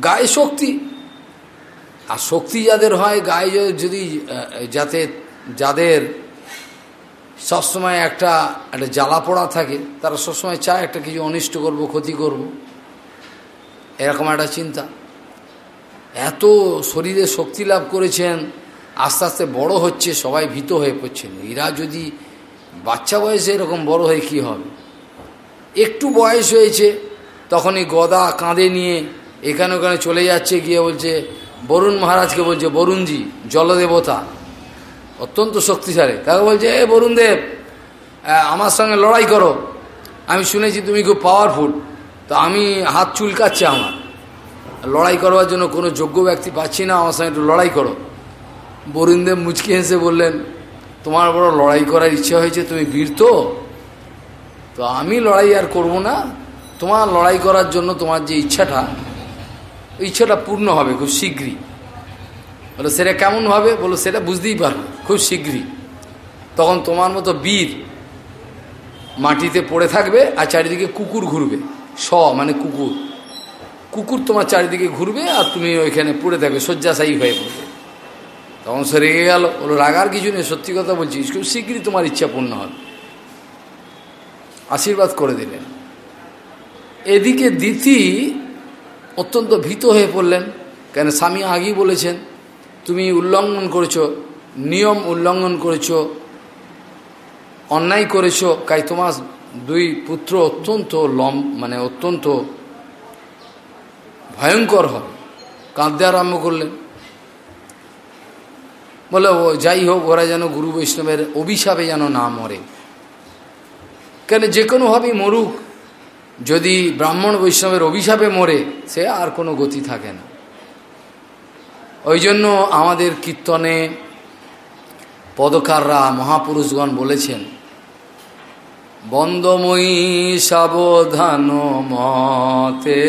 গায়ে শক্তি। আর শক্তি যাদের হয়, গায়ে যদি যাতে যাদের সবসময় একটা একটা জ্বালা পড়া থাকে, তারা সবসময় চায় একটা কিছু অনিষ্ট করব, ক্ষতি করব। এরকম একটা চিন্তা। এত শরীরে শক্তি লাভ করেছেন আস্তে আস্তে বড় হচ্ছে, সবাই ভীত হয়ে পড়ছেন এরা যদি বাচ্চা বয়সে এরকম বড় হয়ে কি হবে? একটু বয়স হয়েছে তখন এই গদা কাঁধে নিয়ে এখানে ওখানে চলে যাচ্ছে, গিয়ে বলছে, বরুণ মহারাজকে বলছে, বরুণজি, জলদেবতা, অত্যন্ত শক্তিশালী। তাকে বলছে, এ বরুণ দেব আমার সঙ্গে লড়াই করো। আমি শুনেছি তুমি খুব পাওয়ারফুল তো আমি হাত চুলকাচ্ছে আমার। লড়াই করবার জন্য কোনো যোগ্য ব্যক্তি পাচ্ছি না, আমার সঙ্গে একটু লড়াই করো। বরুণদেব মুচকে হেসে বললেন, তোমার বড় লড়াই করার ইচ্ছা হয়েছে, তুমি বীর তো? তো আমি লড়াই আর করব না। তোমার লড়াই করার জন্য তোমার যে ইচ্ছাটা ইচ্ছাটা পূর্ণ হবে খুব শীঘ্রই। বলো, সেটা কেমন হবে? বলো, সেটা বুঝতেই পারবে খুব শীঘ্রই। তখন তোমার মতো বীর মাটিতে পড়ে থাকবে আর চারিদিকে কুকুর ঘুরবে স মানে কুকুর। কুকুর তোমার চারিদিকে ঘুরবে আর তুমি ওইখানে পড়ে থাকবে, শয্যাশায়ী হয়ে পড়বে। তখন সে রেগে গেল ওর রাগার কিছু নেই, সত্যি কথা বলছি, খুব শীঘ্রই তোমার ইচ্ছা পূর্ণ হবে। আশীর্বাদ করে দিলেন। এদিকে দিতি অত্যন্ত ভীত হয়ে পড়লেন, কেন স্বামী আগেই বলেছেন, তুমি উল্লঙ্ঘন করেছ, নিয়ম উল্লঙ্ঘন করেছ, অন্যায় করেছ, কাই তোমার দুই পুত্র অত্যন্ত লম মানে অত্যন্ত ভয়ঙ্কর হবে। কাঁদতে আরম্ভ করলেন। বলে, ও, যাই হোক, ওরা যেন গুরু বৈষ্ণবের অভিশাপে যেন না মরে। কেন যে কোনোভাবেই মরুক। যদি ব্রাহ্মণ বৈষ্ণবের অভিশাপে মরে, সে আর কোনো গতি থাকে না। ওই জন্য আমাদের কীর্তনে পদকাররা, মহাপুরুষগণ বলেছেন, বন্দময়ী সাবধান মতে,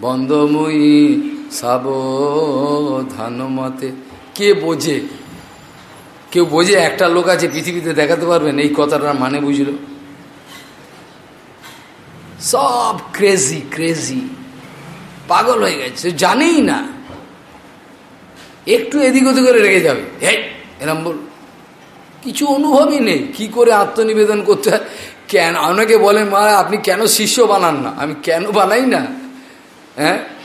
বন্দময়ী সাবধান মতে কে বোঝে? কেউ বোঝে একটা লোক আছে পৃথিবীতে দেখাতে পারবেন, এই কথাটার মানে বুঝল? সব ক্রেজি ক্রেজি পাগল হয়ে গেছে জানেই না। একটু এদিক ওদিক করে রেগে যাবে। হ্যাঁ এরম বল। কিছু অনুভবই নেই, কি করে আত্মনিবেদন করতে হয়? কেন, অনেকে বলেন মা, আপনি কেন শিষ্য বানান না? আমি, কেন বানাই না? হ্যাঁ?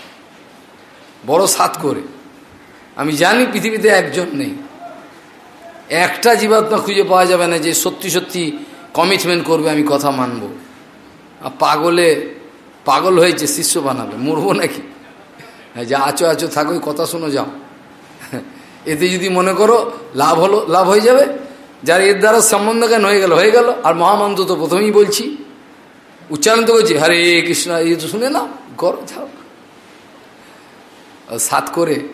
বড় সাত করে। আমি জানি পৃথিবীতে একজন নেই। একটা জীবাত্মা খুঁজে পাওয়া যাবে না যে সত্যি সত্যি কমিটমেন্ট করবে, আমি কথা মানব। আর পাগলে, পাগল হয়েছে, শিষ্য বানাবে। মরবো নাকি? যা আচো আচো থাকো কথা শোনো, যাও। এতে যদি মনে করো, লাভ হলো, লাভ হয়ে যাবে। যার এর দ্বারা সম্বন্ধ জ্ঞান হয়ে গেল হয়ে গেল। আর মহামন্ত্র তো প্রথমেই বলছি। উচ্চারণ তো করছি, হরে কৃষ্ণ এই তো শুনে না করো যাও। সাত করে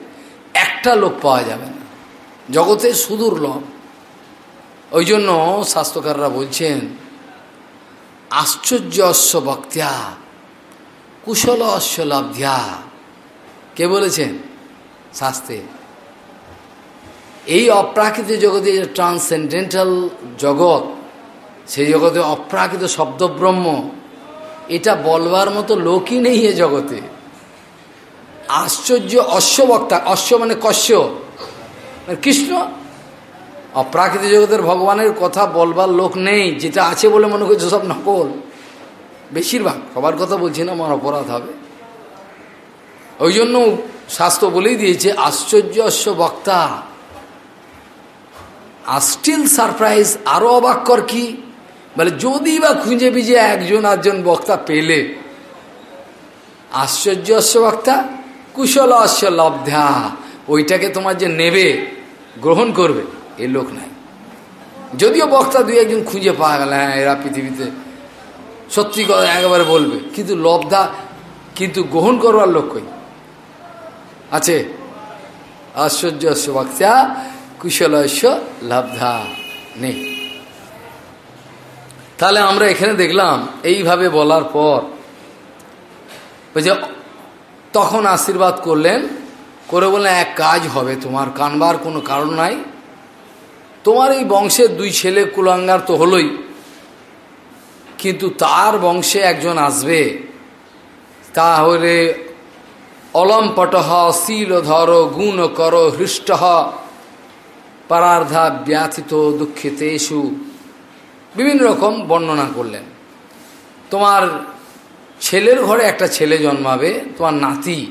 একটা লোক পাওয়া যাবে না। জগতে সুদূর লভ ওই জন্য স্বাস্থ্যকাররা বলছেন, আশ্চর্য অশ্ব বক্তিয়া কুশল অশ্ব অশ্বলব্ধ্যা কে বলেছেন? শাস্ত্রে। এই অপ্রাকৃত জগতে যে ট্রান্সেন্ডেন্টাল জগৎ, সেই জগতে অপ্রাকৃত শব্দব্রহ্ম, এটা বলবার মতো লোকই নেই এ জগতে। আশ্চর্য অশ্ববক্তা, অশ্ব মানে কশ্য। মানে কৃষ্ণ? অপ্রাকৃত জগতের ভগবানের কথা বলবার লোক নেই, যেটা আছে বলে মনে করছে সব নকল। বেশিরভাগ, সবার কথা বলছি না, আমার অপরাধ হবে। ওই জন্য শাস্ত্র বলেই দিয়েছে, আশ্চর্য অশ্ব বক্তা আর স্টিল সারপ্রাইজ আরও অবাক্যর কি? বলে, যদি বা খুঁজে বিজে একজন আধজন বক্তা পেলে। আশ্চর্য অশ্ব বক্তা কুশল অশ্ব লব্ধা, ওইটাকে তোমার যে নেবে, গ্রহণ করবে, এ লোক নাই। যদিও বক্তা দুই একজন খুঁজে পাওয়া গেল হ্যাঁ এরা পৃথিবীতে সত্যি কথা একেবারে বলবে, কিন্তু লব্ধা, কিন্তু গ্রহণ করবার লোক কই? আছে? আশ্চর্য বক্তা কুশলস্য লব্ধা, নেই। তাহলে আমরা এখানে দেখলাম, এইভাবে বলার পর যে তখন আশীর্বাদ করলেন, করে বললেন, এক কাজ হবে তোমার, কানবার কোনো কারণ নাই। তোমার এই বংশের দুই ছেলে কুলাঙ্গার তো হলোই, কিন্তু তার বংশে একজন আসবে। তাহলে অলম্পটহ শীলধর গুণ কর, হৃষ্ট পরার্ধা ব্যথিত দুঃখিতেশু বিভিন্ন রকম বর্ণনা করলেন। তোমার ছেলের ঘরে একটা ছেলে জন্মাবে, তোমার নাতি,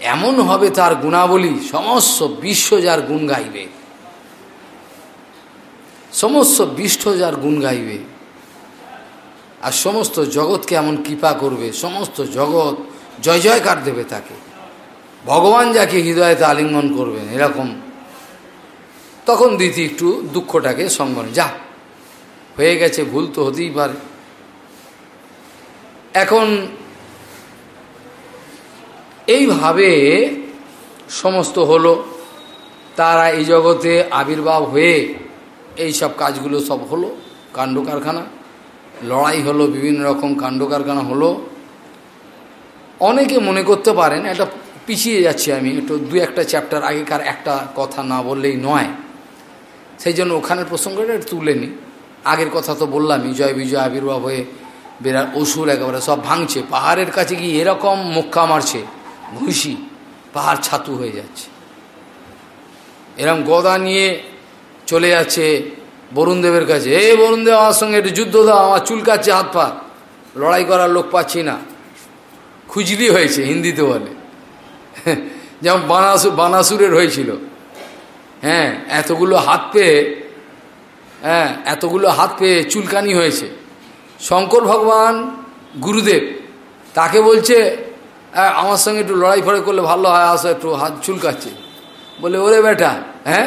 এমন হবে তার গুণাবলী, সমস্ত বিশ্ব যার গুণ গাইবে। সমস্ত বিশ্ব যার গুণ গাইবে। আর সমস্ত জগৎকে এমন কৃপা করবে, সমস্ত জগৎ জয় জয়কার দেবে তাকে। ভগবান যাকে হৃদয়তে আলিঙ্গন করবেন, এরকম। তখন দিতি একটু দুঃখটাকে সঙ্গন যা, হয়ে গেছে, ভুল তো হতেই পারে। এখন এইভাবে সমস্ত হলো, তারা এই জগতে আবির্ভাব হয়ে এই সব কাজগুলো সব হলো, কাণ্ড কারখানা, লড়াই হলো, বিভিন্ন রকম কাণ্ড কারখানা হলো। অনেকে মনে করতে পারেন, এটা পিছিয়ে যাচ্ছি আমি, একটু দু একটা চ্যাপ্টার আগেকার একটা কথা না বললেই নয়। সেই জন্য ওখানের প্রসঙ্গটা তুলে নিই আগের কথা তো বললামই, জয় বিজয় আবির্ভাব হয়ে বিরাট অসুর একেবারে, সব ভাঙছে। পাহাড়ের কাছে গিয়ে এরকম মুক্কা মারছে ঘুষি পাহাড় ছাতু হয়ে যাচ্ছে। এরকম গদা নিয়ে চলে যাচ্ছে বরুণদেবের কাছে। এ বরুণদেব আমার সঙ্গে একটু যুদ্ধ দাও, আমার চুলকাচ্ছে হাত পা। লড়াই করার লোক পাচ্ছি না। খুজলি হয়েছে, হিন্দিতে বলে। যেমন বানাসুর বানাসুরের হয়েছিল। হ্যাঁ এতগুলো হাত পেয়ে হ্যাঁ এতগুলো হাত পেয়ে চুলকানি হয়েছে। শঙ্কর ভগবান, গুরুদেব, তাকে বলছে আমার সঙ্গে একটু লড়াই ফড়াই করলে ভালো হয়, আসো একটু হাত চুলকাচ্ছে। বলে, ওরে বেটা হ্যাঁ?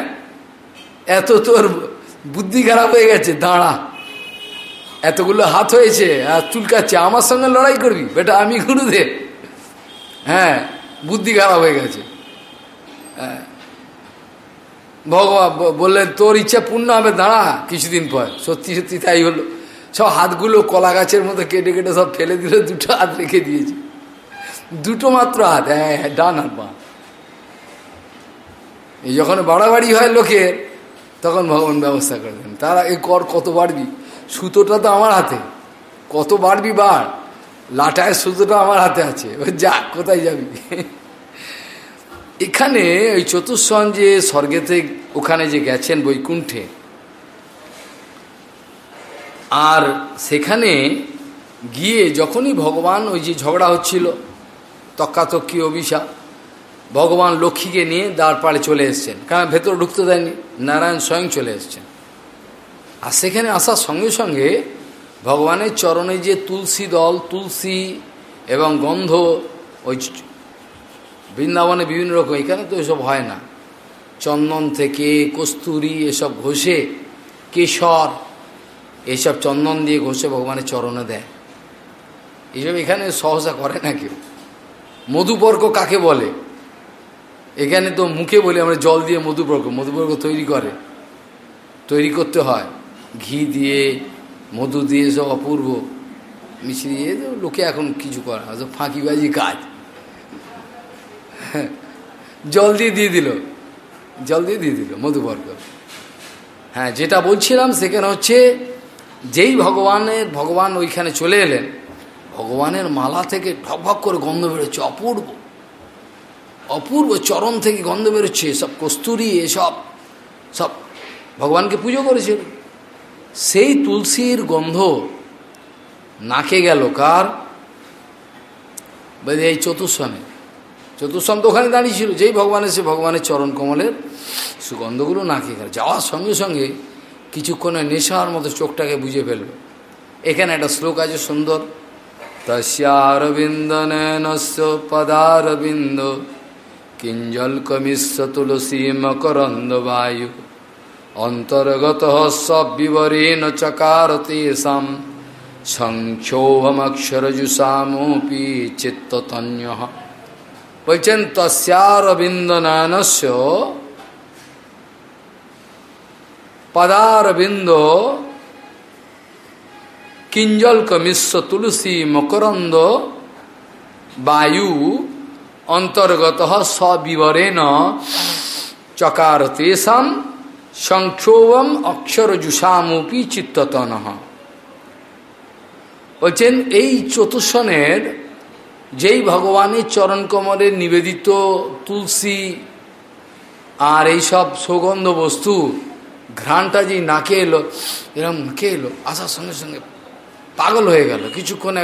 এত তোর বুদ্ধি খারাপ হয়ে গেছে, দাঁড়া। এতগুলো হাত হয়েছে, আর চুলকাচ্ছে, আমার সঙ্গে লড়াই করবি? বেটা, আমি গুরুদেব। হ্যাঁ বুদ্ধি খারাপ হয়ে গেছে। হ্যাঁ ভগবান বললেন, তোর ইচ্ছা পূর্ণ হবে, দাঁড়া, কিছুদিন পর। সত্যি সত্যি তাই হলো। সব হাতগুলো কলা গাছের মতো কেটে কেটে সব ফেলে দিলে, দুটো হাত রেখে দিয়েছে। দুটো মাত্র হাত হ্যাঁ হ্যাঁ ডান হাত, বা এই যখন বাড়াবাড়ি হয় লোকের, তখন ভগবান ব্যবস্থা করে দেন। তারা এই কর কত বাড়বি? সুতোটা তো আমার হাতে। কত বাড়বি বার লাটায় সুতোটা আমার হাতে আছে। যা, কোথায় যাবি? এখানে ওই চতুর্সন যে স্বর্গেতে ওখানে যে গেছেন বৈকুণ্ঠে আর সেখানে গিয়ে যখনই ভগবান ওই যে ঝগড়া হচ্ছিল, তক্কাতক্কি অভিশাপ, ভগবান লক্ষ্মীকে নিয়ে দাঁড় পাড়ে চলে এসছেন। কারণ ভেতর ঢুকতে দেয়নি? নারায়ণ স্বয়ং চলে এসছেন। আর সেখানে আসার সঙ্গে সঙ্গে ভগবানের চরণে যে তুলসী দল, তুলসী এবং গন্ধ, ওই বৃন্দাবনে বিভিন্ন রকম, এখানে তো এসব হয় না। চন্দন থেকে কস্তুরি এসব ঘষে কেশর এইসব চন্দন দিয়ে ঘষে ভগবানের চরণে দেয়। এইসব এখানে সহসা করে না কেউ। মধুবর্গ কাকে বলে? এখানে তো মুখে বলি আমরা জল দিয়ে মধুবর্গ। মধুবর্গ তৈরি করে। তৈরি করতে হয়। ঘি দিয়ে, মধু দিয়ে সব অপূর্ব। তো লোকে এখন কিছু করে না। তো ফাঁকিবাজি কাজ। জল দিয়ে দিয়ে দিল। জল দিয়ে দিয়ে দিল মধুবর্গ। হ্যাঁ যেটা বলছিলাম সেখানে হচ্ছে যেই ভগবানের ভগবান ওইখানে চলে এলেন, ভগবানের মালা থেকে ঠকভক করে গন্ধ বেরোচ্ছে, অপূর্ব। অপূর্ব চরণ থেকে গন্ধ বেরোচ্ছে, সব কস্তুরি, এসব, সব ভগবানকে পুজো করেছিল সেই তুলসীর গন্ধ নাকে গেল, কার? এই চতুর্সনে চতুর্সন তো ওখানে দাঁড়িয়েছিল যেই ভগবান সে ভগবানের চরণ কমলের সুগন্ধগুলো নাকে গেল। যাওয়ার সঙ্গে সঙ্গে কিছুক্ষণে নেশার মতো চোখটাকে বুঝে ফেলবে এখানে একটা শ্লোক আছে সুন্দর। তস্যারবিন্দ নয়নস্য পদারবিন্দ কিঞ্জল কমিশ্য তুলসী মকরন্দ বায়ু। অন্তর্গত সবিবরেণ চকার তেষাম সংক্ষোভমক্ষরজুষামপি চিত্ততন্য বলছেন তস্যারবিন্দ নয়নস্য পদারবিন্দ কিঞ্জল কমিশ্র তুলসী মকরন্দ, বায়ু অন্তর্গত সবিবরেণ চকার তেষাম সংক্ষোভম অক্ষর জুষামপি চিত্ততন। বলছেন, এই চতুর্শনের যেই ভগবানের চরণ কমলের নিবেদিত তুলসী আর এই সব সুগন্ধ বস্তু ঘ্রাণটা যে নাকে এলো এরকম নাকে এলো আসার সঙ্গে সঙ্গে পাগল হয়ে গেল। কিছুক্ষণ